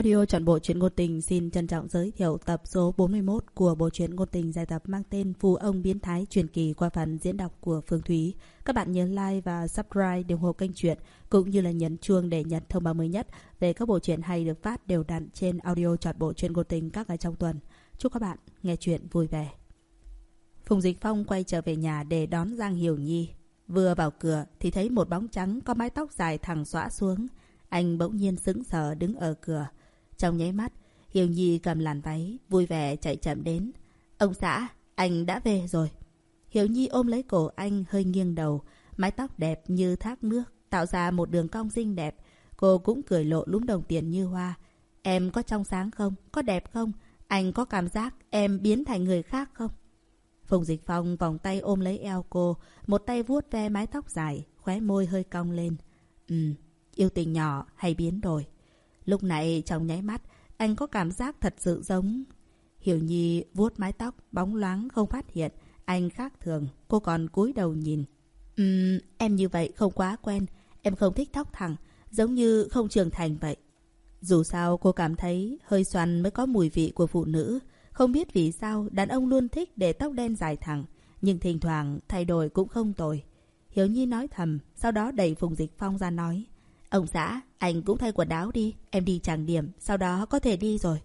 Audio chọn bộ truyện ngôn tình xin trân trọng giới thiệu tập số 41 của bộ truyện ngôn tình dài tập mang tên Phù ông biến thái truyền kỳ qua phần diễn đọc của Phương Thúy. Các bạn nhớ like và subscribe để ủng hộ kênh truyện, cũng như là nhấn chuông để nhận thông báo mới nhất về các bộ truyện hay được phát đều đặn trên audio chọn bộ truyện ngôn tình các ngày trong tuần. Chúc các bạn nghe truyện vui vẻ. Phùng Dịch Phong quay trở về nhà để đón Giang Hiểu Nhi. Vừa vào cửa thì thấy một bóng trắng có mái tóc dài thẳng xõa xuống. Anh bỗng nhiên sững sờ đứng ở cửa. Trong nháy mắt, Hiểu Nhi cầm làn váy, vui vẻ chạy chậm đến. Ông xã, anh đã về rồi. Hiểu Nhi ôm lấy cổ anh hơi nghiêng đầu, mái tóc đẹp như thác nước, tạo ra một đường cong xinh đẹp. Cô cũng cười lộ lúm đồng tiền như hoa. Em có trong sáng không? Có đẹp không? Anh có cảm giác em biến thành người khác không? Phùng Dịch Phong vòng tay ôm lấy eo cô, một tay vuốt ve mái tóc dài, khóe môi hơi cong lên. Ừ, yêu tình nhỏ hay biến đổi. Lúc này trong nháy mắt, anh có cảm giác thật sự giống. Hiểu Nhi vuốt mái tóc, bóng loáng không phát hiện. Anh khác thường, cô còn cúi đầu nhìn. Ừm, em như vậy không quá quen. Em không thích tóc thẳng, giống như không trưởng thành vậy. Dù sao cô cảm thấy hơi xoăn mới có mùi vị của phụ nữ. Không biết vì sao đàn ông luôn thích để tóc đen dài thẳng. Nhưng thỉnh thoảng thay đổi cũng không tồi. Hiểu Nhi nói thầm, sau đó đẩy Phùng Dịch Phong ra nói. Ông xã, anh cũng thay quần áo đi, em đi trang điểm, sau đó có thể đi rồi.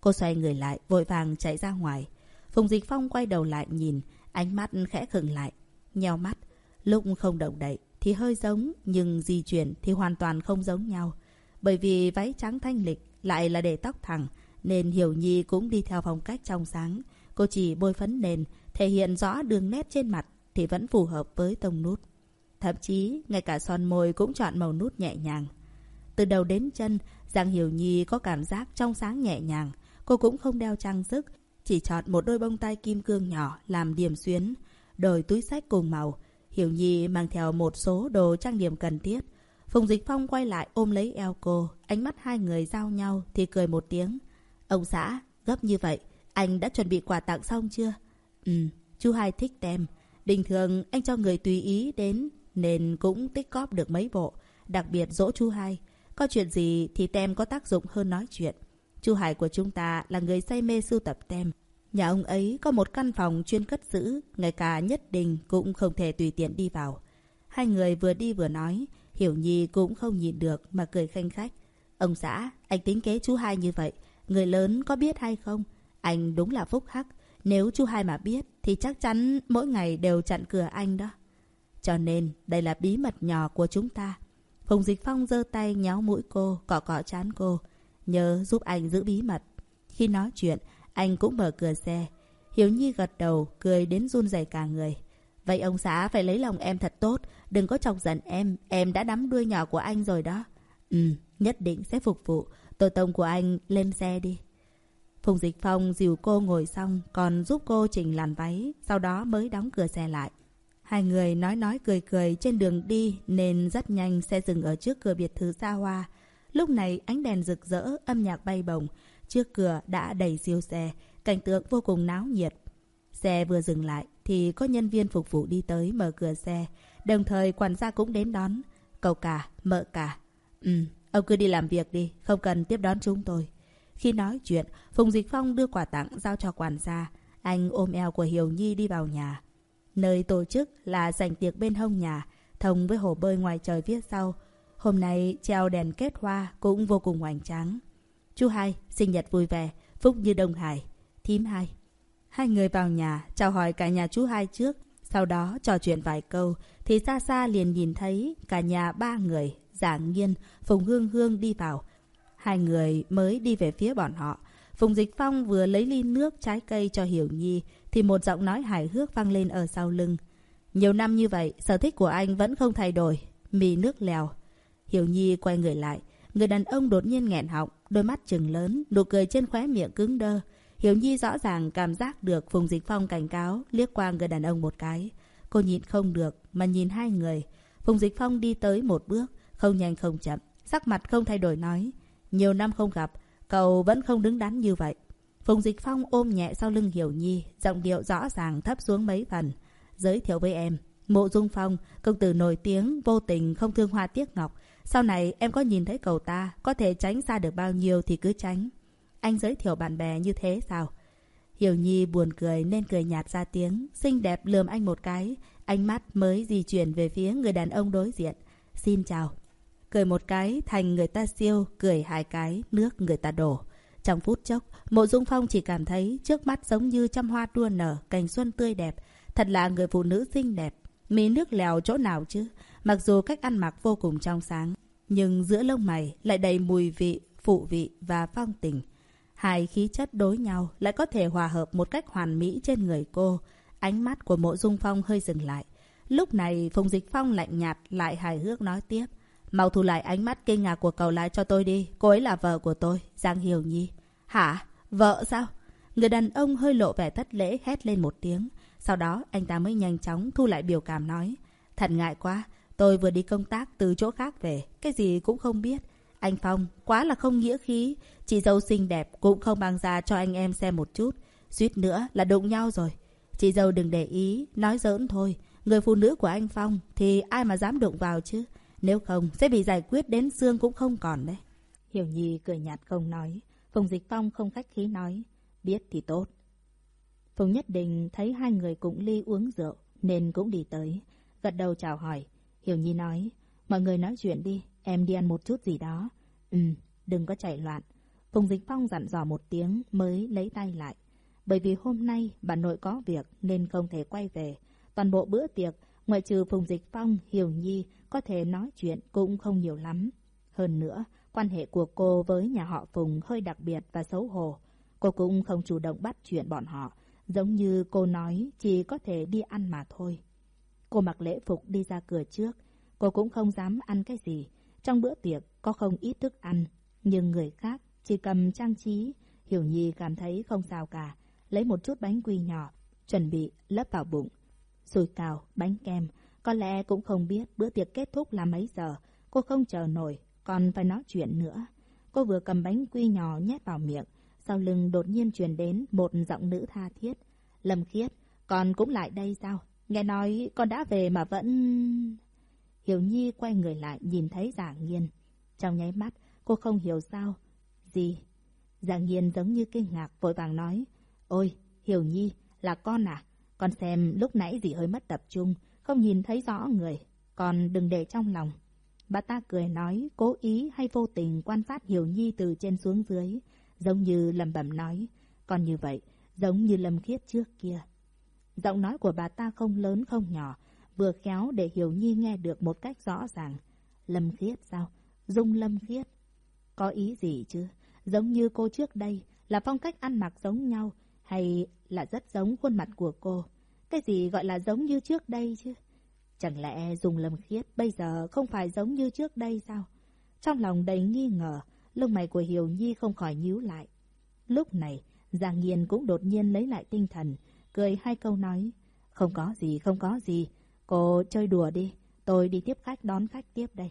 Cô xoay người lại, vội vàng chạy ra ngoài. Phùng Dịch Phong quay đầu lại nhìn, ánh mắt khẽ khựng lại, nheo mắt. Lúc không động đậy thì hơi giống, nhưng di chuyển thì hoàn toàn không giống nhau. Bởi vì váy trắng thanh lịch lại là để tóc thẳng, nên Hiểu Nhi cũng đi theo phong cách trong sáng. Cô chỉ bôi phấn nền, thể hiện rõ đường nét trên mặt thì vẫn phù hợp với tông nút. Thậm chí, ngay cả son môi cũng chọn màu nút nhẹ nhàng. Từ đầu đến chân, Giang Hiểu Nhi có cảm giác trong sáng nhẹ nhàng. Cô cũng không đeo trang sức, chỉ chọn một đôi bông tai kim cương nhỏ làm điểm xuyến, đôi túi sách cùng màu. Hiểu Nhi mang theo một số đồ trang điểm cần thiết. Phùng Dịch Phong quay lại ôm lấy eo cô, ánh mắt hai người giao nhau thì cười một tiếng. Ông xã, gấp như vậy, anh đã chuẩn bị quà tặng xong chưa? Ừ, chú hai thích tem. Bình thường anh cho người tùy ý đến nên cũng tích góp được mấy bộ. Đặc biệt dỗ chú hai. Có chuyện gì thì tem có tác dụng hơn nói chuyện. Chú Hải của chúng ta là người say mê sưu tập tem. Nhà ông ấy có một căn phòng chuyên cất giữ, ngay cả nhất định cũng không thể tùy tiện đi vào. Hai người vừa đi vừa nói, Hiểu Nhi cũng không nhìn được mà cười khanh khách. Ông xã, anh tính kế chú hai như vậy, người lớn có biết hay không? Anh đúng là phúc hắc. Nếu chú hai mà biết thì chắc chắn mỗi ngày đều chặn cửa anh đó. Cho nên đây là bí mật nhỏ của chúng ta. Phùng Dịch Phong giơ tay nhéo mũi cô, cọ cọ chán cô. Nhớ giúp anh giữ bí mật. Khi nói chuyện, anh cũng mở cửa xe. Hiếu Nhi gật đầu, cười đến run rẩy cả người. Vậy ông xã phải lấy lòng em thật tốt, đừng có chọc giận em, em đã đắm đuôi nhỏ của anh rồi đó. Ừ, nhất định sẽ phục vụ, tôi tông của anh lên xe đi. Phùng Dịch Phong dìu cô ngồi xong, còn giúp cô chỉnh làn váy, sau đó mới đóng cửa xe lại. Hai người nói nói cười cười trên đường đi nên rất nhanh xe dừng ở trước cửa biệt thự xa hoa. Lúc này ánh đèn rực rỡ, âm nhạc bay bổng. Trước cửa đã đầy siêu xe, cảnh tượng vô cùng náo nhiệt. Xe vừa dừng lại thì có nhân viên phục vụ đi tới mở cửa xe. Đồng thời quản gia cũng đến đón. Cậu cả, mợ cả. Ừ, ông cứ đi làm việc đi, không cần tiếp đón chúng tôi. Khi nói chuyện, Phùng Dịch Phong đưa quà tặng giao cho quản gia. Anh ôm eo của Hiểu Nhi đi vào nhà. Nơi tổ chức là dành tiệc bên hông nhà, thông với hồ bơi ngoài trời phía sau. Hôm nay treo đèn kết hoa cũng vô cùng hoành tráng. Chú hai, sinh nhật vui vẻ, phúc như Đông Hải. Thím hai. Hai người vào nhà, chào hỏi cả nhà chú hai trước. Sau đó trò chuyện vài câu, thì xa xa liền nhìn thấy cả nhà ba người, giả nghiên, Phùng Hương Hương đi vào. Hai người mới đi về phía bọn họ. Phùng Dịch Phong vừa lấy ly nước trái cây cho Hiểu Nhi, thì một giọng nói hài hước vang lên ở sau lưng. Nhiều năm như vậy, sở thích của anh vẫn không thay đổi. Mì nước lèo. Hiểu Nhi quay người lại. Người đàn ông đột nhiên nghẹn họng, đôi mắt trừng lớn, nụ cười trên khóe miệng cứng đơ. Hiểu Nhi rõ ràng cảm giác được Phùng Dịch Phong cảnh cáo, liếc qua người đàn ông một cái. Cô nhịn không được, mà nhìn hai người. Phùng Dịch Phong đi tới một bước, không nhanh không chậm, sắc mặt không thay đổi nói. Nhiều năm không gặp, cậu vẫn không đứng đắn như vậy. Phùng Dịch Phong ôm nhẹ sau lưng Hiểu Nhi, giọng điệu rõ ràng thấp xuống mấy phần. Giới thiệu với em, Mộ Dung Phong, công tử nổi tiếng, vô tình không thương hoa tiếc ngọc, Sau này em có nhìn thấy cậu ta, có thể tránh xa được bao nhiêu thì cứ tránh. Anh giới thiệu bạn bè như thế sao? Hiểu Nhi buồn cười nên cười nhạt ra tiếng, xinh đẹp lườm anh một cái, ánh mắt mới di chuyển về phía người đàn ông đối diện. Xin chào. Cười một cái thành người ta siêu, cười hai cái nước người ta đổ. Trong phút chốc, Mộ Dung Phong chỉ cảm thấy trước mắt giống như trăm hoa đua nở, cành xuân tươi đẹp. Thật là người phụ nữ xinh đẹp. Mí nước lèo chỗ nào chứ? Mặc dù cách ăn mặc vô cùng trong sáng, nhưng giữa lông mày lại đầy mùi vị, phụ vị và phong tình. Hai khí chất đối nhau lại có thể hòa hợp một cách hoàn mỹ trên người cô. Ánh mắt của mộ dung phong hơi dừng lại. Lúc này Phùng Dịch Phong lạnh nhạt lại hài hước nói tiếp. Mau thu lại ánh mắt kinh ngạc của cậu lại cho tôi đi. Cô ấy là vợ của tôi, Giang Hiểu Nhi. Hả? Vợ sao? Người đàn ông hơi lộ vẻ thất lễ hét lên một tiếng. Sau đó anh ta mới nhanh chóng thu lại biểu cảm nói. Thật ngại quá, tôi vừa đi công tác từ chỗ khác về. Cái gì cũng không biết. Anh Phong, quá là không nghĩa khí. Chị dâu xinh đẹp cũng không mang ra cho anh em xem một chút. Suýt nữa là đụng nhau rồi. Chị dâu đừng để ý, nói giỡn thôi. Người phụ nữ của anh Phong thì ai mà dám đụng vào chứ. Nếu không sẽ bị giải quyết đến xương cũng không còn đấy. Hiểu Nhi cười nhạt không nói. Phùng Dịch Phong không khách khí nói. Biết thì tốt. Phùng Nhất Đình thấy hai người cũng ly uống rượu nên cũng đi tới. Gật đầu chào hỏi. Hiểu Nhi nói. Mọi người nói chuyện đi. Em đi ăn một chút gì đó. Ừ, đừng có chạy loạn. Phùng Dịch Phong dặn dò một tiếng mới lấy tay lại. Bởi vì hôm nay bà nội có việc nên không thể quay về. Toàn bộ bữa tiệc, ngoại trừ Phùng Dịch Phong, Hiểu Nhi có thể nói chuyện cũng không nhiều lắm. Hơn nữa, quan hệ của cô với nhà họ Phùng hơi đặc biệt và xấu hổ. Cô cũng không chủ động bắt chuyện bọn họ, giống như cô nói chỉ có thể đi ăn mà thôi. Cô mặc lễ phục đi ra cửa trước, cô cũng không dám ăn cái gì. Trong bữa tiệc có không ít thức ăn, nhưng người khác chỉ cầm trang trí. Hiểu Nhi cảm thấy không sao cả, lấy một chút bánh quy nhỏ, chuẩn bị lấp vào bụng. Sùi cào, bánh kem, có lẽ cũng không biết bữa tiệc kết thúc là mấy giờ. Cô không chờ nổi, còn phải nói chuyện nữa. Cô vừa cầm bánh quy nhỏ nhét vào miệng, sau lưng đột nhiên truyền đến một giọng nữ tha thiết. Lâm Khiết, con cũng lại đây sao? Nghe nói con đã về mà vẫn... Hiểu Nhi quay người lại nhìn thấy Giả Nghiên. Trong nháy mắt, cô không hiểu sao. Gì? Giả Nghiên giống như kinh ngạc vội vàng nói. Ôi, Hiểu Nhi, là con à? Con xem lúc nãy gì hơi mất tập trung, không nhìn thấy rõ người. Con đừng để trong lòng. Bà ta cười nói, cố ý hay vô tình quan sát Hiểu Nhi từ trên xuống dưới. Giống như lầm bẩm nói. Còn như vậy, giống như Lâm Khiết trước kia. Giọng nói của bà ta không lớn không nhỏ, vừa khéo để Hiểu Nhi nghe được một cách rõ ràng. Lâm Khiết sao? Dung Lâm Khiết. Có ý gì chứ? Giống như cô trước đây, là phong cách ăn mặc giống nhau, hay là rất giống khuôn mặt của cô? Cái gì gọi là giống như trước đây chứ? Chẳng lẽ Dung Lâm Khiết bây giờ không phải giống như trước đây sao? Trong lòng đầy nghi ngờ, lông mày của Hiểu Nhi không khỏi nhíu lại. Lúc này, Giang Nghiên cũng đột nhiên lấy lại tinh thần, cười hai câu nói. Không có gì, không có gì. Cô chơi đùa đi, tôi đi tiếp khách đón khách tiếp đây.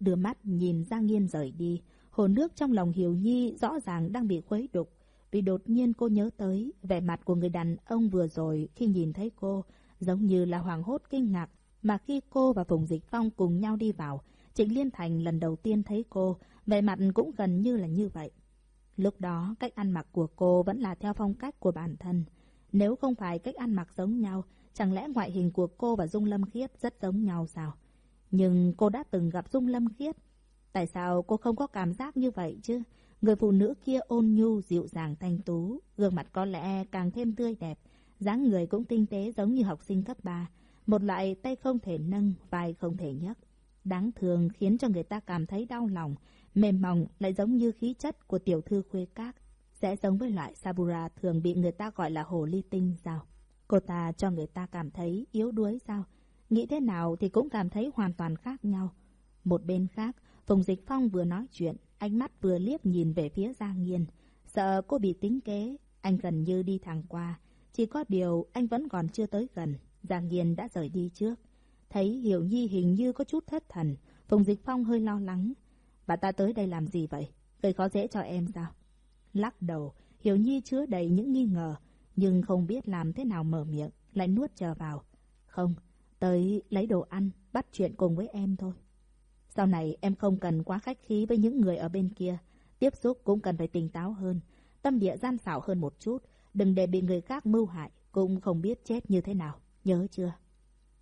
Đưa mắt nhìn Giang Nghiên rời đi, hồ nước trong lòng Hiểu Nhi rõ ràng đang bị khuấy đục. Vì đột nhiên cô nhớ tới vẻ mặt của người đàn ông vừa rồi khi nhìn thấy cô, giống như là hoàng hốt kinh ngạc. Mà khi cô và Phùng Dịch Phong cùng nhau đi vào, Trịnh Liên Thành lần đầu tiên thấy cô, vẻ mặt cũng gần như là như vậy. Lúc đó, cách ăn mặc của cô vẫn là theo phong cách của bản thân. Nếu không phải cách ăn mặc giống nhau, chẳng lẽ ngoại hình của cô và Dung Lâm Khiết rất giống nhau sao? Nhưng cô đã từng gặp Dung Lâm Khiết. Tại sao cô không có cảm giác như vậy chứ? Người phụ nữ kia ôn nhu, dịu dàng thanh tú, gương mặt có lẽ càng thêm tươi đẹp, dáng người cũng tinh tế giống như học sinh cấp 3, một loại tay không thể nâng, vai không thể nhấc. Đáng thường khiến cho người ta cảm thấy đau lòng, mềm mỏng lại giống như khí chất của tiểu thư khuê các, sẽ giống với loại Sabura thường bị người ta gọi là hồ ly tinh sao? Cô ta cho người ta cảm thấy yếu đuối sao? Nghĩ thế nào thì cũng cảm thấy hoàn toàn khác nhau. Một bên khác, Phùng Dịch Phong vừa nói chuyện, ánh mắt vừa liếc nhìn về phía Giang Nghiên. Sợ cô bị tính kế, anh gần như đi thẳng qua. Chỉ có điều anh vẫn còn chưa tới gần, Giang nhiên đã rời đi trước. Thấy Hiểu Nhi hình như có chút thất thần, Phùng Dịch Phong hơi lo lắng. Bà ta tới đây làm gì vậy? Gây khó dễ cho em sao? Lắc đầu, Hiểu Nhi chứa đầy những nghi ngờ, nhưng không biết làm thế nào mở miệng, lại nuốt chờ vào. Không, tới lấy đồ ăn, bắt chuyện cùng với em thôi. Sau này em không cần quá khách khí với những người ở bên kia. Tiếp xúc cũng cần phải tỉnh táo hơn. Tâm địa gian xảo hơn một chút. Đừng để bị người khác mưu hại. Cũng không biết chết như thế nào. Nhớ chưa?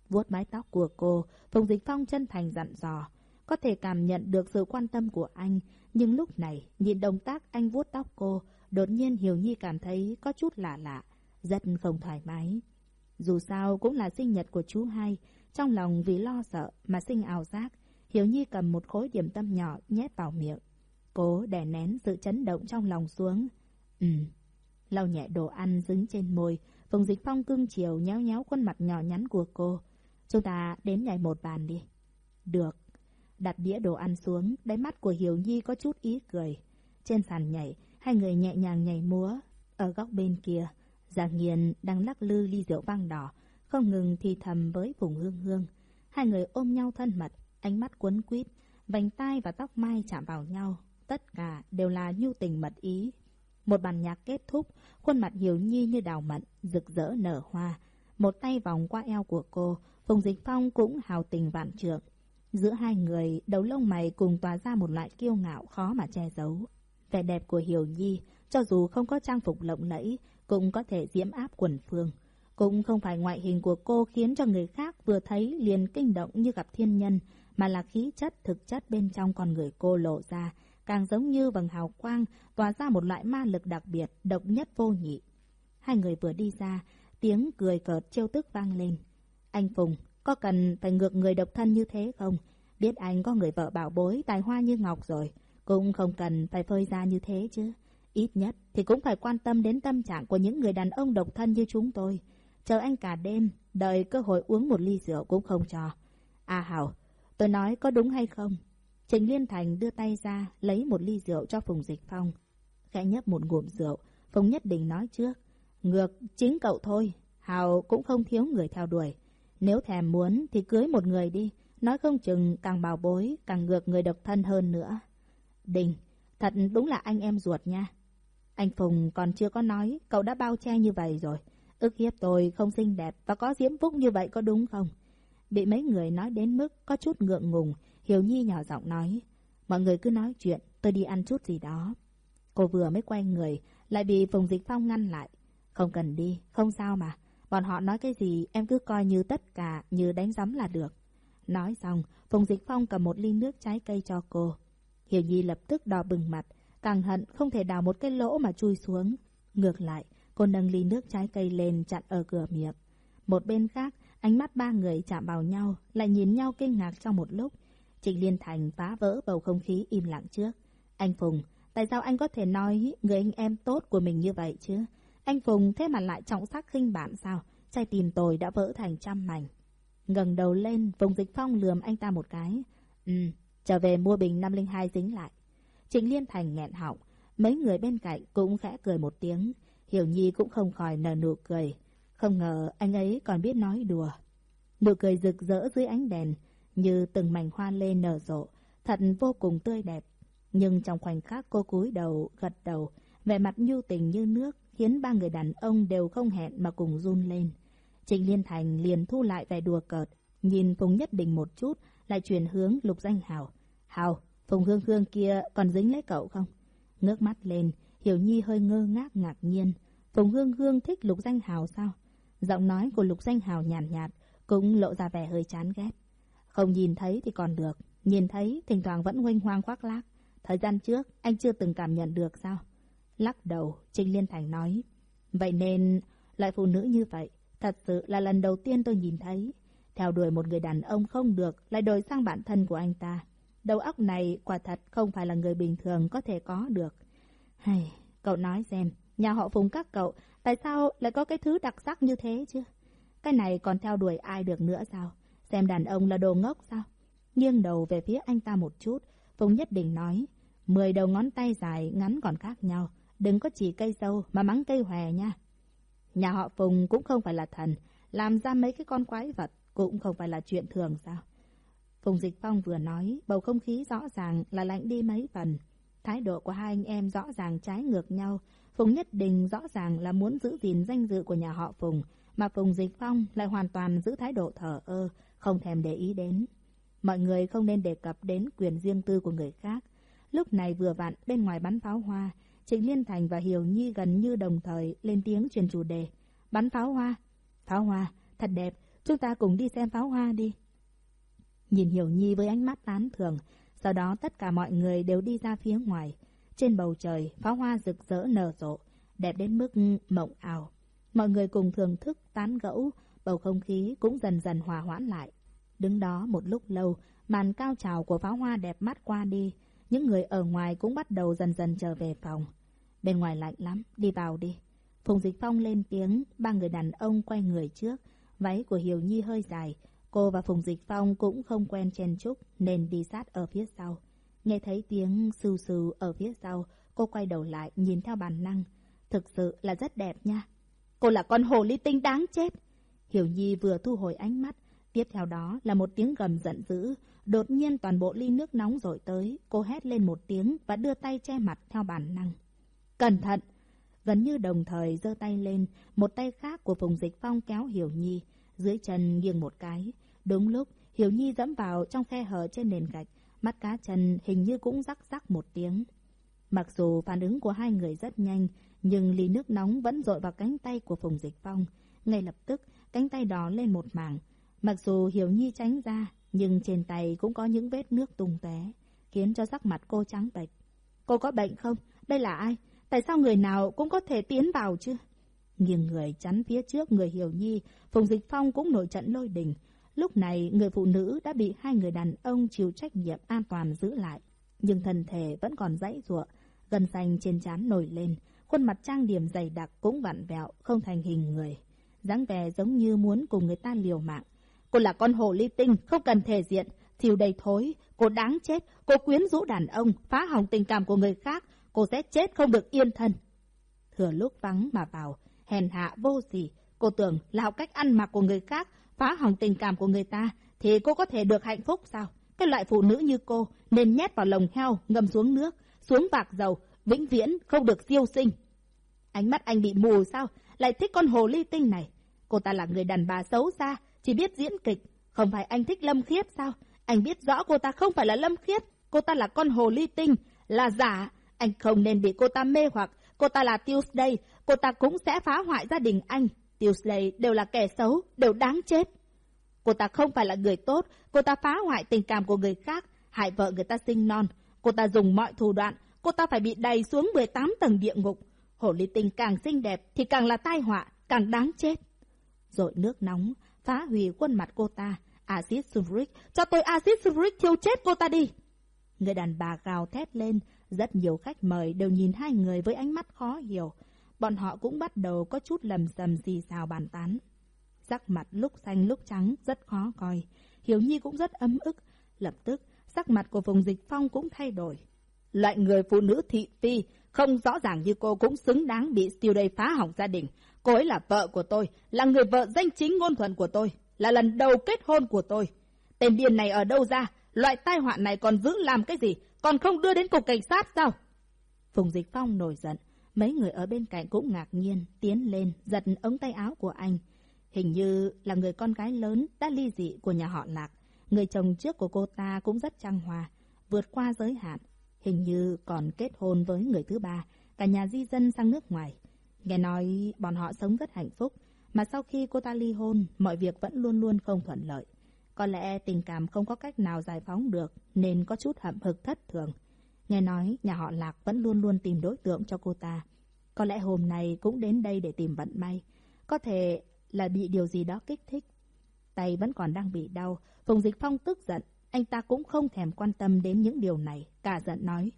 vuốt mái tóc của cô, Phùng Dịch Phong chân thành dặn dò. Có thể cảm nhận được sự quan tâm của anh, nhưng lúc này, nhìn động tác anh vuốt tóc cô, đột nhiên Hiểu Nhi cảm thấy có chút lạ lạ, rất không thoải mái. Dù sao cũng là sinh nhật của chú hai, trong lòng vì lo sợ mà sinh ảo giác, Hiểu Nhi cầm một khối điểm tâm nhỏ nhét vào miệng. Cố đè nén sự chấn động trong lòng xuống. ừm, Lau nhẹ đồ ăn dính trên môi, Phùng Dịch Phong cưng chiều nhéo nhéo khuôn mặt nhỏ nhắn của cô. Chúng ta đến nhảy một bàn đi. Được. Đặt đĩa đồ ăn xuống, đáy mắt của Hiểu Nhi có chút ý cười. Trên sàn nhảy, hai người nhẹ nhàng nhảy múa. Ở góc bên kia, Giang Nghiền đang lắc lư ly rượu vang đỏ, không ngừng thì thầm với Phùng Hương Hương. Hai người ôm nhau thân mật, ánh mắt quấn quýt, vành tai và tóc mai chạm vào nhau. Tất cả đều là nhu tình mật ý. Một bản nhạc kết thúc, khuôn mặt Hiểu Nhi như đào mận, rực rỡ nở hoa. Một tay vòng qua eo của cô, Phùng Dịch Phong cũng hào tình vạn trượng. Giữa hai người, đầu lông mày cùng tỏa ra một loại kiêu ngạo khó mà che giấu. Vẻ đẹp của Hiểu Nhi, cho dù không có trang phục lộng lẫy, cũng có thể diễm áp quần phương. Cũng không phải ngoại hình của cô khiến cho người khác vừa thấy liền kinh động như gặp thiên nhân, mà là khí chất thực chất bên trong con người cô lộ ra, càng giống như vầng hào quang tỏa ra một loại ma lực đặc biệt, độc nhất vô nhị. Hai người vừa đi ra, tiếng cười cợt trêu tức vang lên. Anh Phùng, có cần phải ngược người độc thân như thế không? Biết anh có người vợ bảo bối, tài hoa như ngọc rồi, cũng không cần phải phơi ra như thế chứ. Ít nhất thì cũng phải quan tâm đến tâm trạng của những người đàn ông độc thân như chúng tôi. Chờ anh cả đêm, đợi cơ hội uống một ly rượu cũng không cho. À Hảo, tôi nói có đúng hay không? Trình Liên Thành đưa tay ra, lấy một ly rượu cho Phùng Dịch Phong. Khẽ nhấp một ngụm rượu, Phùng nhất định nói trước. Ngược, chính cậu thôi, Hào cũng không thiếu người theo đuổi. Nếu thèm muốn thì cưới một người đi, nói không chừng càng bào bối, càng ngược người độc thân hơn nữa. Đình, thật đúng là anh em ruột nha. Anh Phùng còn chưa có nói, cậu đã bao che như vậy rồi. Ước hiếp tôi không xinh đẹp và có diễm phúc như vậy có đúng không? Bị mấy người nói đến mức có chút ngượng ngùng, Hiểu Nhi nhỏ giọng nói. Mọi người cứ nói chuyện, tôi đi ăn chút gì đó. Cô vừa mới quay người, lại bị Phùng Dịch Phong ngăn lại. Không cần đi, không sao mà. Bọn họ nói cái gì em cứ coi như tất cả như đánh giấm là được. Nói xong, Phùng Dịch Phong cầm một ly nước trái cây cho cô. Hiểu Nhi lập tức đỏ bừng mặt, càng hận không thể đào một cái lỗ mà chui xuống. Ngược lại, cô nâng ly nước trái cây lên chặn ở cửa miệng. Một bên khác, ánh mắt ba người chạm vào nhau, lại nhìn nhau kinh ngạc trong một lúc. Trịnh Liên Thành phá vỡ bầu không khí im lặng trước. Anh Phùng, tại sao anh có thể nói người anh em tốt của mình như vậy chứ? Anh Phùng thế mà lại trọng sắc khinh bạn sao? Trái tim tôi đã vỡ thành trăm mảnh. ngẩng đầu lên, Phùng Dịch Phong lườm anh ta một cái. Ừ, trở về mua bình 502 dính lại. Trịnh Liên Thành nghẹn họng, mấy người bên cạnh cũng khẽ cười một tiếng. Hiểu Nhi cũng không khỏi nở nụ cười. Không ngờ anh ấy còn biết nói đùa. Nụ cười rực rỡ dưới ánh đèn, như từng mảnh hoa lê nở rộ, thật vô cùng tươi đẹp. Nhưng trong khoảnh khắc cô cúi đầu, gật đầu, vẻ mặt nhu tình như nước, khiến ba người đàn ông đều không hẹn mà cùng run lên. Trịnh Liên Thành liền thu lại vẻ đùa cợt, nhìn Phùng Nhất Đình một chút, lại chuyển hướng Lục Danh Hào. Hào, Phùng Hương Hương kia còn dính lấy cậu không? Ngước mắt lên, Hiểu Nhi hơi ngơ ngác ngạc nhiên. Phùng Hương Hương thích Lục Danh Hào sao? Giọng nói của Lục Danh Hào nhàn nhạt, nhạt, cũng lộ ra vẻ hơi chán ghét. Không nhìn thấy thì còn được, nhìn thấy thỉnh thoảng vẫn huynh hoang khoác lác. Thời gian trước, anh chưa từng cảm nhận được sao? Lắc đầu, Trinh Liên Thành nói. Vậy nên, loại phụ nữ như vậy, thật sự là lần đầu tiên tôi nhìn thấy. Theo đuổi một người đàn ông không được, lại đổi sang bản thân của anh ta. Đầu óc này quả thật không phải là người bình thường có thể có được. Hay, cậu nói xem, nhà họ phùng các cậu, tại sao lại có cái thứ đặc sắc như thế chứ? Cái này còn theo đuổi ai được nữa sao? Xem đàn ông là đồ ngốc sao? Nghiêng đầu về phía anh ta một chút, Phùng nhất định nói, mười đầu ngón tay dài ngắn còn khác nhau, đừng có chỉ cây sâu mà mắng cây hòe nha. Nhà họ Phùng cũng không phải là thần, làm ra mấy cái con quái vật cũng không phải là chuyện thường sao. Phùng Dịch Phong vừa nói, bầu không khí rõ ràng là lạnh đi mấy phần. Thái độ của hai anh em rõ ràng trái ngược nhau. Phùng Nhất Đình rõ ràng là muốn giữ gìn danh dự của nhà họ Phùng, mà Phùng Dịch Phong lại hoàn toàn giữ thái độ thờ ơ, không thèm để ý đến. Mọi người không nên đề cập đến quyền riêng tư của người khác. Lúc này vừa vặn bên ngoài bắn pháo hoa, Trịnh Liên Thành và Hiểu Nhi gần như đồng thời lên tiếng truyền chủ đề. Bắn pháo hoa. Pháo hoa, thật đẹp, chúng ta cùng đi xem pháo hoa đi. Nhìn Hiểu Nhi với ánh mắt tán thường, sau đó tất cả mọi người đều đi ra phía ngoài. Trên bầu trời, pháo hoa rực rỡ nở rộ, đẹp đến mức mộng ảo. Mọi người cùng thưởng thức, tán gẫu, bầu không khí cũng dần dần hòa hoãn lại. Đứng đó một lúc lâu, màn cao trào của pháo hoa đẹp mắt qua đi. Những người ở ngoài cũng bắt đầu dần dần trở về phòng. Bên ngoài lạnh lắm, đi vào đi. Phùng Dịch Phong lên tiếng, ba người đàn ông quay người trước. Váy của Hiểu Nhi hơi dài. Cô và Phùng Dịch Phong cũng không quen chen chúc nên đi sát ở phía sau. Nghe thấy tiếng sù sù ở phía sau, cô quay đầu lại nhìn theo bản năng. Thực sự là rất đẹp nha. Cô là con hồ ly tinh đáng chết. Hiểu Nhi vừa thu hồi ánh mắt, tiếp theo đó là một tiếng gầm giận dữ. Đột nhiên toàn bộ ly nước nóng rội tới, cô hét lên một tiếng và đưa tay che mặt theo bản năng. Cẩn thận! Gần như đồng thời giơ tay lên, một tay khác của Phùng Dịch Phong kéo Hiểu Nhi, dưới chân nghiêng một cái. Đúng lúc, Hiểu Nhi dẫm vào trong khe hở trên nền gạch, mắt cá chân hình như cũng rắc rắc một tiếng. Mặc dù phản ứng của hai người rất nhanh, nhưng ly nước nóng vẫn dội vào cánh tay của Phùng Dịch Phong. Ngay lập tức, cánh tay đó lên một mảng. Mặc dù Hiểu Nhi tránh ra, nhưng trên tay cũng có những vết nước tung té, khiến cho sắc mặt cô trắng bệch. Cô có bệnh không? Đây là ai? Tại sao người nào cũng có thể tiến vào chứ? Nghiêng người chắn phía trước người Hiểu Nhi, Phùng Dịch Phong cũng nổi trận lôi đình. Lúc này, người phụ nữ đã bị hai người đàn ông chịu trách nhiệm an toàn giữ lại. Nhưng thân thể vẫn còn dãy ruộng, gần xanh trên trán nổi lên, khuôn mặt trang điểm dày đặc cũng vặn vẹo, không thành hình người dáng vẻ giống như muốn cùng người ta liều mạng. Cô là con hồ ly tinh, không cần thể diện, thiêu đầy thối, cô đáng chết, cô quyến rũ đàn ông, phá hỏng tình cảm của người khác, cô sẽ chết không được yên thân. Thừa lúc vắng mà vào, hèn hạ vô gì, cô tưởng là học cách ăn mặc của người khác, phá hỏng tình cảm của người ta, thì cô có thể được hạnh phúc sao? Cái loại phụ nữ như cô nên nhét vào lồng heo, ngâm xuống nước, xuống bạc dầu, vĩnh viễn không được siêu sinh. Ánh mắt anh bị mù sao? Lại thích con hồ ly tinh này. Cô ta là người đàn bà xấu xa, chỉ biết diễn kịch. Không phải anh thích Lâm Khiết sao? Anh biết rõ cô ta không phải là Lâm Khiết. Cô ta là con hồ ly tinh, là giả. Anh không nên bị cô ta mê hoặc. Cô ta là Tuesday, cô ta cũng sẽ phá hoại gia đình anh. Tuesday đều là kẻ xấu, đều đáng chết. Cô ta không phải là người tốt, cô ta phá hoại tình cảm của người khác, hại vợ người ta sinh non. Cô ta dùng mọi thủ đoạn, cô ta phải bị đầy xuống 18 tầng địa ngục. Hồ ly tinh càng xinh đẹp thì càng là tai họa, càng đáng chết. Rồi nước nóng, phá hủy khuôn mặt cô ta. axit sulfuric, cho tôi axit sulfuric thiêu chết cô ta đi. Người đàn bà gào thét lên, rất nhiều khách mời đều nhìn hai người với ánh mắt khó hiểu. Bọn họ cũng bắt đầu có chút lầm sầm xì xào bàn tán. Sắc mặt lúc xanh lúc trắng rất khó coi. Hiểu Nhi cũng rất ấm ức. Lập tức, sắc mặt của vùng dịch phong cũng thay đổi. Loại người phụ nữ thị phi, không rõ ràng như cô cũng xứng đáng bị Steel Day phá hỏng gia đình. Cô ấy là vợ của tôi, là người vợ danh chính ngôn thuận của tôi, là lần đầu kết hôn của tôi. Tên điên này ở đâu ra? Loại tai họa này còn giữ làm cái gì? Còn không đưa đến cục cảnh sát sao? Phùng Dịch Phong nổi giận. Mấy người ở bên cạnh cũng ngạc nhiên, tiến lên, giật ống tay áo của anh. Hình như là người con gái lớn đã ly dị của nhà họ Lạc. Người chồng trước của cô ta cũng rất trăng hòa, vượt qua giới hạn. Hình như còn kết hôn với người thứ ba, cả nhà di dân sang nước ngoài. Nghe nói bọn họ sống rất hạnh phúc, mà sau khi cô ta ly hôn, mọi việc vẫn luôn luôn không thuận lợi. Có lẽ tình cảm không có cách nào giải phóng được, nên có chút hậm hực thất thường. Nghe nói nhà họ Lạc vẫn luôn luôn tìm đối tượng cho cô ta. Có lẽ hôm nay cũng đến đây để tìm vận may. Có thể là bị điều gì đó kích thích. Tay vẫn còn đang bị đau, Phùng Dịch Phong tức giận. Anh ta cũng không thèm quan tâm đến những điều này, cả giận nói.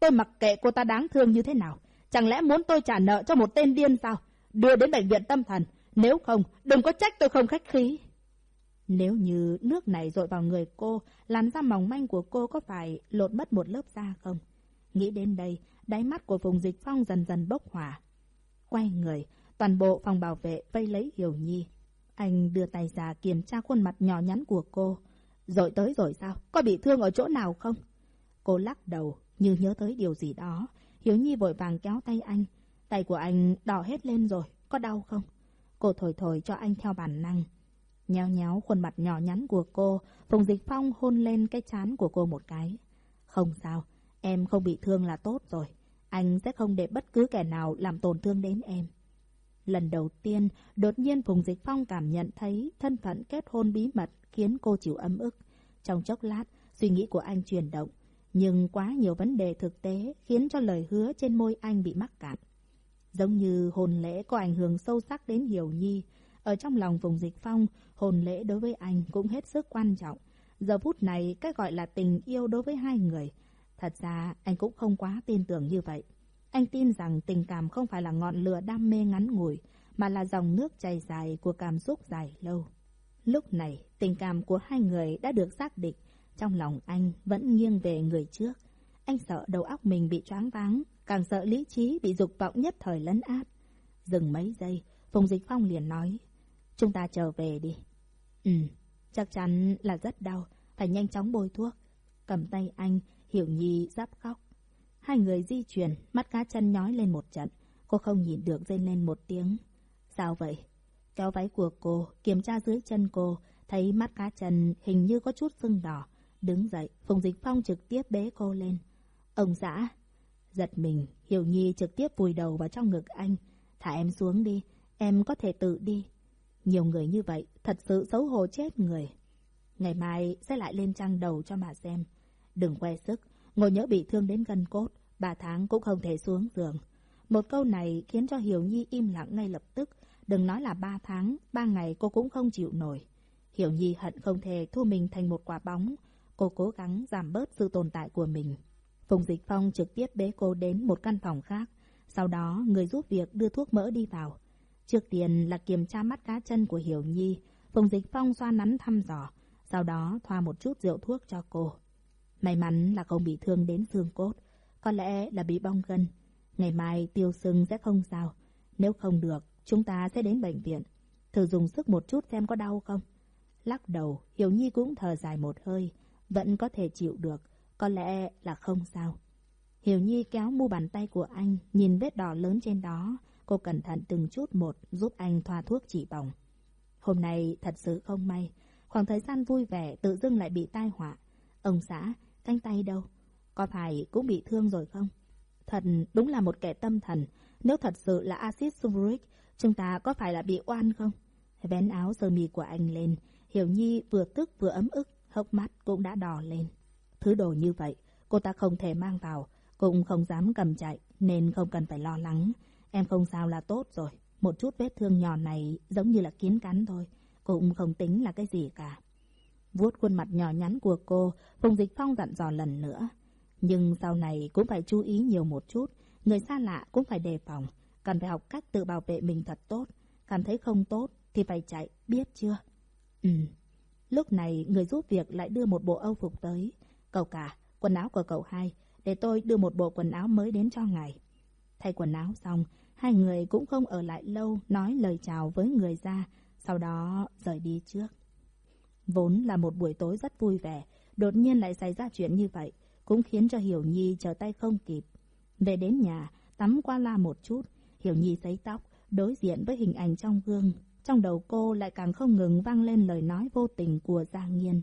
Tôi mặc kệ cô ta đáng thương như thế nào. Chẳng lẽ muốn tôi trả nợ cho một tên điên sao? Đưa đến bệnh viện tâm thần. Nếu không, đừng có trách tôi không khách khí. Nếu như nước này dội vào người cô, làm da mỏng manh của cô có phải lột mất một lớp da không? Nghĩ đến đây, đáy mắt của vùng dịch phong dần dần bốc hỏa. Quay người, toàn bộ phòng bảo vệ vây lấy Hiểu Nhi. Anh đưa tay ra kiểm tra khuôn mặt nhỏ nhắn của cô. Rồi tới rồi sao? Có bị thương ở chỗ nào không? Cô lắc đầu, như nhớ tới điều gì đó hiếu Nhi vội vàng kéo tay anh. Tay của anh đỏ hết lên rồi, có đau không? Cô thổi thổi cho anh theo bản năng. Nhéo nhéo khuôn mặt nhỏ nhắn của cô, Phùng Dịch Phong hôn lên cái chán của cô một cái. Không sao, em không bị thương là tốt rồi. Anh sẽ không để bất cứ kẻ nào làm tổn thương đến em. Lần đầu tiên, đột nhiên Phùng Dịch Phong cảm nhận thấy thân phận kết hôn bí mật khiến cô chịu ấm ức. Trong chốc lát, suy nghĩ của anh chuyển động. Nhưng quá nhiều vấn đề thực tế khiến cho lời hứa trên môi anh bị mắc cạn. Giống như hôn lễ có ảnh hưởng sâu sắc đến Hiểu Nhi. Ở trong lòng Phùng Dịch Phong, hôn lễ đối với anh cũng hết sức quan trọng. Giờ phút này, cái gọi là tình yêu đối với hai người. Thật ra, anh cũng không quá tin tưởng như vậy. Anh tin rằng tình cảm không phải là ngọn lửa đam mê ngắn ngủi, mà là dòng nước chảy dài của cảm xúc dài lâu. Lúc này, tình cảm của hai người đã được xác định, trong lòng anh vẫn nghiêng về người trước. Anh sợ đầu óc mình bị choáng váng, càng sợ lý trí bị dục vọng nhất thời lấn át. Dừng mấy giây, Phùng Dịch Phong liền nói, chúng ta trở về đi. Ừ, chắc chắn là rất đau, phải nhanh chóng bôi thuốc. Cầm tay anh, Hiểu Nhi giáp khóc. Hai người di chuyển, mắt cá chân nhói lên một trận. Cô không nhìn được rên lên một tiếng. Sao vậy? Kéo váy của cô, kiểm tra dưới chân cô, thấy mắt cá chân hình như có chút sưng đỏ. Đứng dậy, Phùng Dịch Phong trực tiếp bế cô lên. Ông xã. Giật mình, Hiểu Nhi trực tiếp vùi đầu vào trong ngực anh. Thả em xuống đi, em có thể tự đi. Nhiều người như vậy, thật sự xấu hổ chết người. Ngày mai sẽ lại lên trang đầu cho mà xem. Đừng que sức, ngồi nhỡ bị thương đến gân cốt, ba tháng cũng không thể xuống giường. Một câu này khiến cho Hiểu Nhi im lặng ngay lập tức. Đừng nói là ba tháng, ba ngày cô cũng không chịu nổi. Hiểu Nhi hận không thể thu mình thành một quả bóng. Cô cố gắng giảm bớt sự tồn tại của mình. Phùng Dịch Phong trực tiếp bế cô đến một căn phòng khác. Sau đó, người giúp việc đưa thuốc mỡ đi vào. Trước tiên là kiểm tra mắt cá chân của Hiểu Nhi. Phùng Dịch Phong xoa nắn thăm dò. Sau đó thoa một chút rượu thuốc cho cô. May mắn là không bị thương đến xương cốt. Có lẽ là bị bong gân. Ngày mai tiêu sưng sẽ không sao. Nếu không được, chúng ta sẽ đến bệnh viện. Thử dùng sức một chút xem có đau không. Lắc đầu, Hiểu Nhi cũng thở dài một hơi. Vẫn có thể chịu được. Có lẽ là không sao. Hiểu Nhi kéo mu bàn tay của anh, nhìn vết đỏ lớn trên đó. Cô cẩn thận từng chút một giúp anh thoa thuốc trị bỏng. Hôm nay thật sự không may. Khoảng thời gian vui vẻ tự dưng lại bị tai họa. Ông xã, cánh tay đâu? Có phải cũng bị thương rồi không? Thật đúng là một kẻ tâm thần. Nếu thật sự là axit sulfuric, chúng ta có phải là bị oan không? Vén áo sơ mi của anh lên. Hiểu Nhi vừa tức vừa ấm ức, hốc mắt cũng đã đỏ lên. Thứ đồ như vậy, cô ta không thể mang vào, cũng không dám cầm chạy, nên không cần phải lo lắng. Em không sao là tốt rồi. Một chút vết thương nhỏ này giống như là kiến cắn thôi, cũng không tính là cái gì cả. Vuốt khuôn mặt nhỏ nhắn của cô, Phùng Dịch Phong dặn dò lần nữa. Nhưng sau này cũng phải chú ý nhiều một chút, người xa lạ cũng phải đề phòng, cần phải học cách tự bảo vệ mình thật tốt. Cảm thấy không tốt thì phải chạy, biết chưa? Ừ. Lúc này người giúp việc lại đưa một bộ âu phục tới. Cậu cả, quần áo của cậu hai, để tôi đưa một bộ quần áo mới đến cho ngài. Thay quần áo xong, hai người cũng không ở lại lâu nói lời chào với người ra, sau đó rời đi trước. Vốn là một buổi tối rất vui vẻ, đột nhiên lại xảy ra chuyện như vậy, cũng khiến cho Hiểu Nhi trở tay không kịp. Về đến nhà, tắm qua la một chút, Hiểu Nhi sấy tóc, đối diện với hình ảnh trong gương. Trong đầu cô lại càng không ngừng vang lên lời nói vô tình của Giang nhiên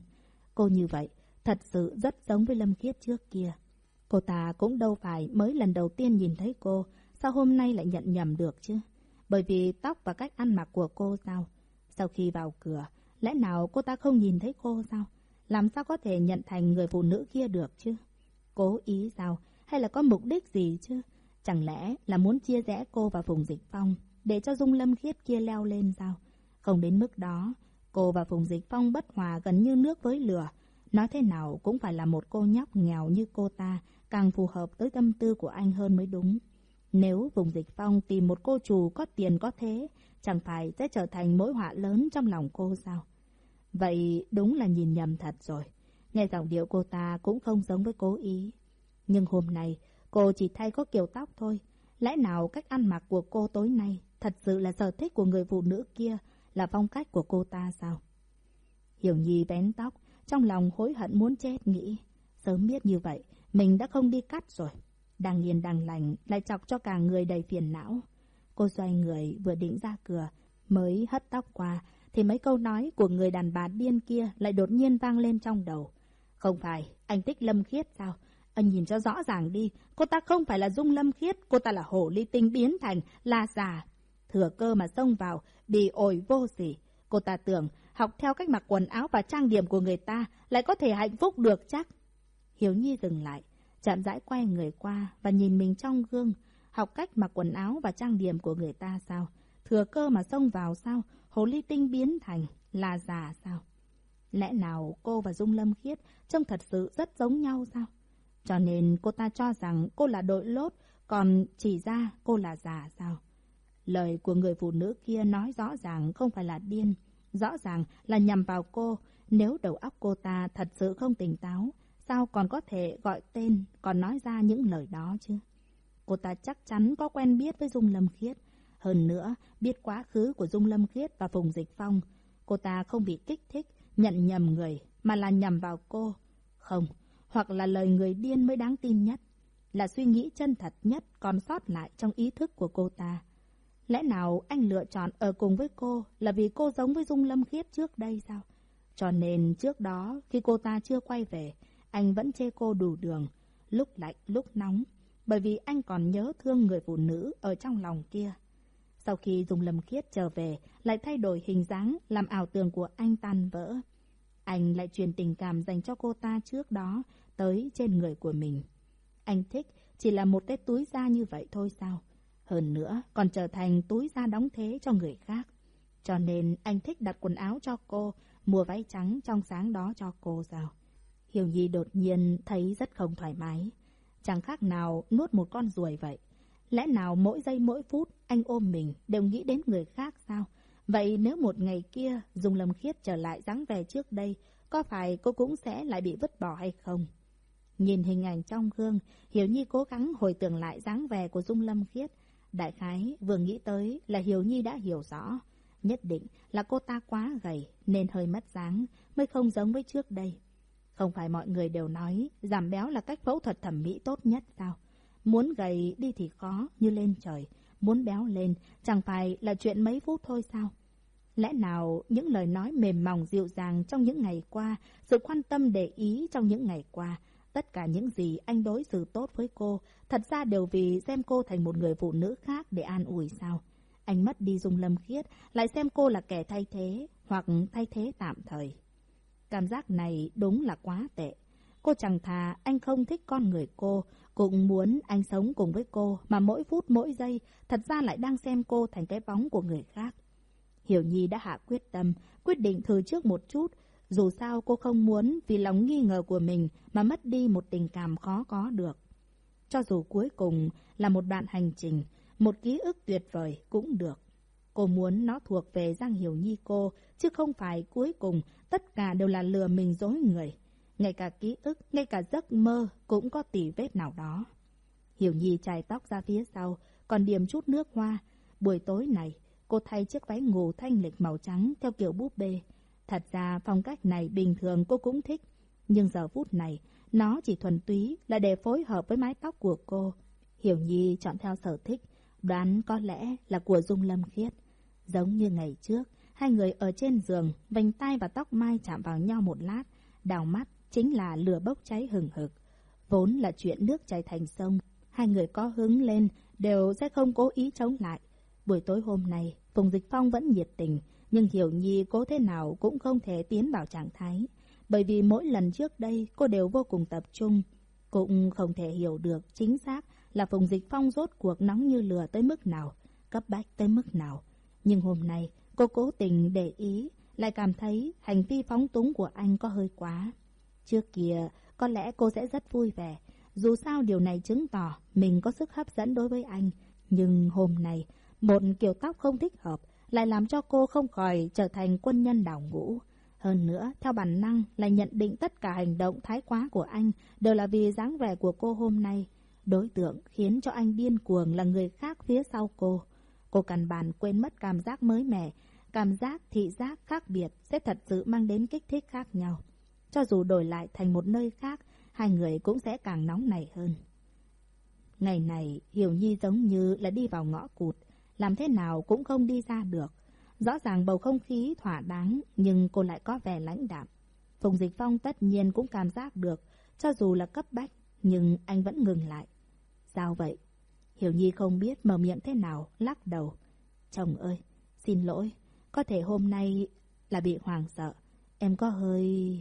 Cô như vậy, thật sự rất giống với Lâm Khiết trước kia. Cô ta cũng đâu phải mới lần đầu tiên nhìn thấy cô, sao hôm nay lại nhận nhầm được chứ? Bởi vì tóc và cách ăn mặc của cô sao? Sau khi vào cửa, lẽ nào cô ta không nhìn thấy cô sao? Làm sao có thể nhận thành người phụ nữ kia được chứ? Cố ý sao? Hay là có mục đích gì chứ? Chẳng lẽ là muốn chia rẽ cô và Phùng Dịch Phong để cho Dung Lâm Khiết kia leo lên sao? Không đến mức đó, cô và Phùng Dịch Phong bất hòa gần như nước với lửa. Nói thế nào cũng phải là một cô nhóc nghèo như cô ta càng phù hợp tới tâm tư của anh hơn mới đúng. Nếu Phùng Dịch Phong tìm một cô chủ có tiền có thế, chẳng phải sẽ trở thành mối họa lớn trong lòng cô sao? Vậy đúng là nhìn nhầm thật rồi. Nghe giọng điệu cô ta cũng không giống với cố ý. Nhưng hôm nay, cô chỉ thay có kiểu tóc thôi. Lẽ nào cách ăn mặc của cô tối nay thật sự là sở thích của người phụ nữ kia, là phong cách của cô ta sao? Hiểu Nhi bén tóc, trong lòng hối hận muốn chết nghĩ. Sớm biết như vậy, mình đã không đi cắt rồi. Đang yên đang lành, lại chọc cho cả người đầy phiền não. Cô xoay người vừa định ra cửa, mới hất tóc qua, thì mấy câu nói của người đàn bà điên kia lại đột nhiên vang lên trong đầu. Không phải, anh thích Lâm Khiết sao? Anh nhìn cho rõ ràng đi, cô ta không phải là Dung Lâm Khiết, cô ta là hổ ly tinh biến thành, là giả. Thừa cơ mà xông vào, bị ổi vô sỉ. Cô ta tưởng học theo cách mặc quần áo và trang điểm của người ta lại có thể hạnh phúc được chắc. Hiếu Nhi dừng lại, chạm rãi quay người qua và nhìn mình trong gương. Học cách mặc quần áo và trang điểm của người ta sao? Thừa cơ mà xông vào sao? Hồ ly tinh biến thành là già sao? Lẽ nào cô và Dung Lâm Khiết trông thật sự rất giống nhau sao? Cho nên cô ta cho rằng cô là đội lốt, còn chỉ ra cô là già sao? Lời của người phụ nữ kia nói rõ ràng không phải là điên, rõ ràng là nhằm vào cô. Nếu đầu óc cô ta thật sự không tỉnh táo, sao còn có thể gọi tên, còn nói ra những lời đó chứ? Cô ta chắc chắn có quen biết với Dung Lâm Khiết. Hơn nữa, biết quá khứ của Dung Lâm Khiết và Phùng Dịch Phong. Cô ta không bị kích thích, nhận nhầm người, mà là nhầm vào cô. Không, hoặc là lời người điên mới đáng tin nhất. Là suy nghĩ chân thật nhất còn sót lại trong ý thức của cô ta. Lẽ nào anh lựa chọn ở cùng với cô là vì cô giống với Dung Lâm Khiết trước đây sao? Cho nên trước đó, khi cô ta chưa quay về, anh vẫn chê cô đủ đường, lúc lạnh lúc nóng, bởi vì anh còn nhớ thương người phụ nữ ở trong lòng kia. Sau khi Dung Lâm Khiết trở về, lại thay đổi hình dáng, làm ảo tưởng của anh tan vỡ. Anh lại truyền tình cảm dành cho cô ta trước đó tới trên người của mình. Anh thích chỉ là một cái túi da như vậy thôi sao? Hơn nữa, còn trở thành túi da đóng thế cho người khác. Cho nên anh thích đặt quần áo cho cô, mua váy trắng trong sáng đó cho cô sao? Hiểu Nhi đột nhiên thấy rất không thoải mái. Chẳng khác nào nuốt một con ruồi vậy. Lẽ nào mỗi giây mỗi phút anh ôm mình đều nghĩ đến người khác sao? Vậy nếu một ngày kia Dung Lâm Khiết trở lại dáng vẻ trước đây, có phải cô cũng sẽ lại bị vứt bỏ hay không? Nhìn hình ảnh trong gương, Hiểu Nhi cố gắng hồi tưởng lại dáng vẻ của Dung Lâm Khiết. Đại khái vừa nghĩ tới là Hiểu Nhi đã hiểu rõ. Nhất định là cô ta quá gầy nên hơi mất dáng, mới không giống với trước đây. Không phải mọi người đều nói giảm béo là cách phẫu thuật thẩm mỹ tốt nhất sao? Muốn gầy đi thì khó như lên trời, muốn béo lên chẳng phải là chuyện mấy phút thôi sao? Lẽ nào những lời nói mềm mỏng dịu dàng trong những ngày qua, sự quan tâm để ý trong những ngày qua, tất cả những gì anh đối xử tốt với cô, thật ra đều vì xem cô thành một người phụ nữ khác để an ủi sao? Anh mất đi Dung Lâm Khiết, lại xem cô là kẻ thay thế, hoặc thay thế tạm thời. Cảm giác này đúng là quá tệ. Cô chẳng thà anh không thích con người cô, cũng muốn anh sống cùng với cô mà mỗi phút mỗi giây thật ra lại đang xem cô thành cái bóng của người khác. Hiểu Nhi đã hạ quyết tâm, quyết định thử trước một chút. Dù sao cô không muốn vì lòng nghi ngờ của mình mà mất đi một tình cảm khó có được. Cho dù cuối cùng là một đoạn hành trình, một ký ức tuyệt vời cũng được. Cô muốn nó thuộc về Giang Hiểu Nhi cô, chứ không phải cuối cùng tất cả đều là lừa mình dối người. Ngay cả ký ức, ngay cả giấc mơ cũng có tỉ vết nào đó. Hiểu Nhi chải tóc ra phía sau, còn điểm chút nước hoa. Buổi tối này, cô thay chiếc váy ngủ thanh lịch màu trắng theo kiểu búp bê. Thật ra phong cách này bình thường cô cũng thích. Nhưng giờ phút này, nó chỉ thuần túy là để phối hợp với mái tóc của cô. Hiểu Nhi chọn theo sở thích, đoán có lẽ là của Dung Lâm Khiết. Giống như ngày trước, hai người ở trên giường, vành tay và tóc mai chạm vào nhau một lát, đào mắt chính là lửa bốc cháy hừng hực. Vốn là chuyện nước chảy thành sông, hai người có hứng lên đều sẽ không cố ý chống lại. Buổi tối hôm nay, Phùng Dịch Phong vẫn nhiệt tình, nhưng Hiểu Nhi cố thế nào cũng không thể tiến vào trạng thái. Bởi vì mỗi lần trước đây cô đều vô cùng tập trung, cũng không thể hiểu được chính xác là Phùng Dịch Phong rốt cuộc nóng như lửa tới mức nào, cấp bách tới mức nào. Nhưng hôm nay, cô cố tình để ý, lại cảm thấy hành vi phóng túng của anh có hơi quá. Trước kia, có lẽ cô sẽ rất vui vẻ, dù sao điều này chứng tỏ mình có sức hấp dẫn đối với anh. Nhưng hôm nay, một kiểu tóc không thích hợp lại làm cho cô không khỏi trở thành quân nhân đảo ngũ. Hơn nữa, theo bản năng là nhận định tất cả hành động thái quá của anh đều là vì dáng vẻ của cô hôm nay. Đối tượng khiến cho anh điên cuồng là người khác phía sau cô. Cô cằn bản quên mất cảm giác mới mẻ, cảm giác thị giác khác biệt sẽ thật sự mang đến kích thích khác nhau. Cho dù đổi lại thành một nơi khác, hai người cũng sẽ càng nóng nảy hơn. Ngày này, Hiểu Nhi giống như là đi vào ngõ cụt, làm thế nào cũng không đi ra được. Rõ ràng bầu không khí thỏa đáng, nhưng cô lại có vẻ lãnh đạm. Phùng Dịch Phong tất nhiên cũng cảm giác được, cho dù là cấp bách, nhưng anh vẫn ngừng lại. Sao vậy? Hiểu Nhi không biết mở miệng thế nào, lắc đầu. Chồng ơi, xin lỗi, có thể hôm nay là bị hoàng sợ. Em có hơi...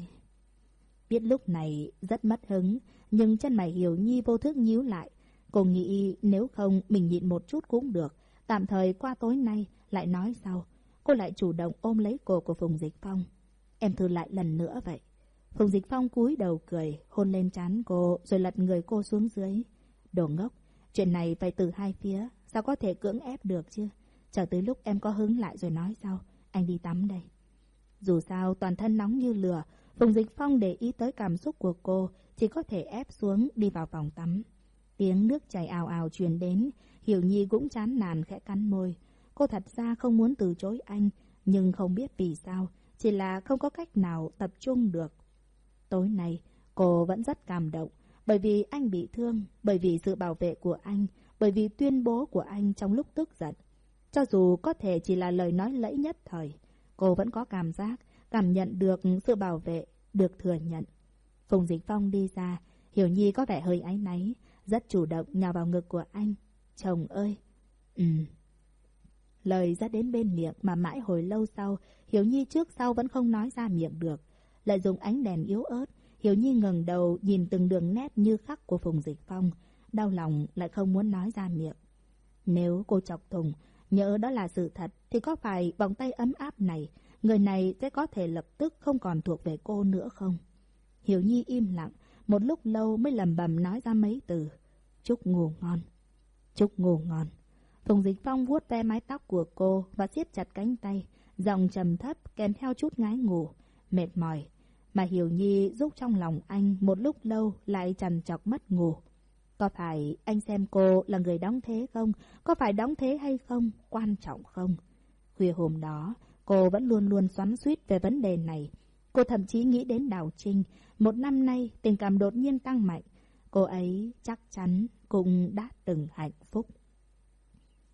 Biết lúc này rất mất hứng, nhưng chân mày Hiểu Nhi vô thức nhíu lại. Cô nghĩ nếu không mình nhịn một chút cũng được, tạm thời qua tối nay lại nói sau. Cô lại chủ động ôm lấy cổ của Phùng Dịch Phong. Em thử lại lần nữa vậy. Phùng Dịch Phong cúi đầu cười, hôn lên trán cô rồi lật người cô xuống dưới. Đồ ngốc, chuyện này phải từ hai phía, sao có thể cưỡng ép được chứ? Chờ tới lúc em có hứng lại rồi nói sau, anh đi tắm đây. Dù sao toàn thân nóng như lửa, Phùng Dịch Phong để ý tới cảm xúc của cô, chỉ có thể ép xuống đi vào phòng tắm. Tiếng nước chảy ào ào truyền đến, Hiểu Nhi cũng chán nản khẽ cắn môi. Cô thật ra không muốn từ chối anh, nhưng không biết vì sao, chỉ là không có cách nào tập trung được. Tối nay, cô vẫn rất cảm động, bởi vì anh bị thương, bởi vì sự bảo vệ của anh, bởi vì tuyên bố của anh trong lúc tức giận. Cho dù có thể chỉ là lời nói lẫy nhất thời, cô vẫn có cảm giác, cảm nhận được sự bảo vệ, được thừa nhận. Phùng Dịch Phong đi ra, Hiểu Nhi có vẻ hơi áy náy, rất chủ động nhào vào ngực của anh. Chồng ơi! Ừ. Lời ra đến bên miệng mà mãi hồi lâu sau, Hiểu Nhi trước sau vẫn không nói ra miệng được. Lại dùng ánh đèn yếu ớt, Hiểu Nhi ngẩng đầu nhìn từng đường nét như khắc của Phùng Dịch Phong. Đau lòng lại không muốn nói ra miệng. Nếu cô chọc thùng, nhớ đó là sự thật, thì có phải vòng tay ấm áp này, người này sẽ có thể lập tức không còn thuộc về cô nữa không? Hiểu Nhi im lặng, một lúc lâu mới lầm bầm nói ra mấy từ. Chúc ngủ ngon. Chúc ngủ ngon. Phùng Dịch Phong vuốt ve mái tóc của cô và siết chặt cánh tay, giọng trầm thấp kèm theo chút ngái ngủ, mệt mỏi. Mà Hiểu Nhi giúp trong lòng anh một lúc lâu lại trằn trọc mất ngủ. Có phải anh xem cô là người đóng thế không? Có phải đóng thế hay không? Quan trọng không? Khuya hôm đó, cô vẫn luôn luôn xoắn suýt về vấn đề này. Cô thậm chí nghĩ đến Đào Trinh. Một năm nay, tình cảm đột nhiên tăng mạnh. Cô ấy chắc chắn cũng đã từng hạnh phúc.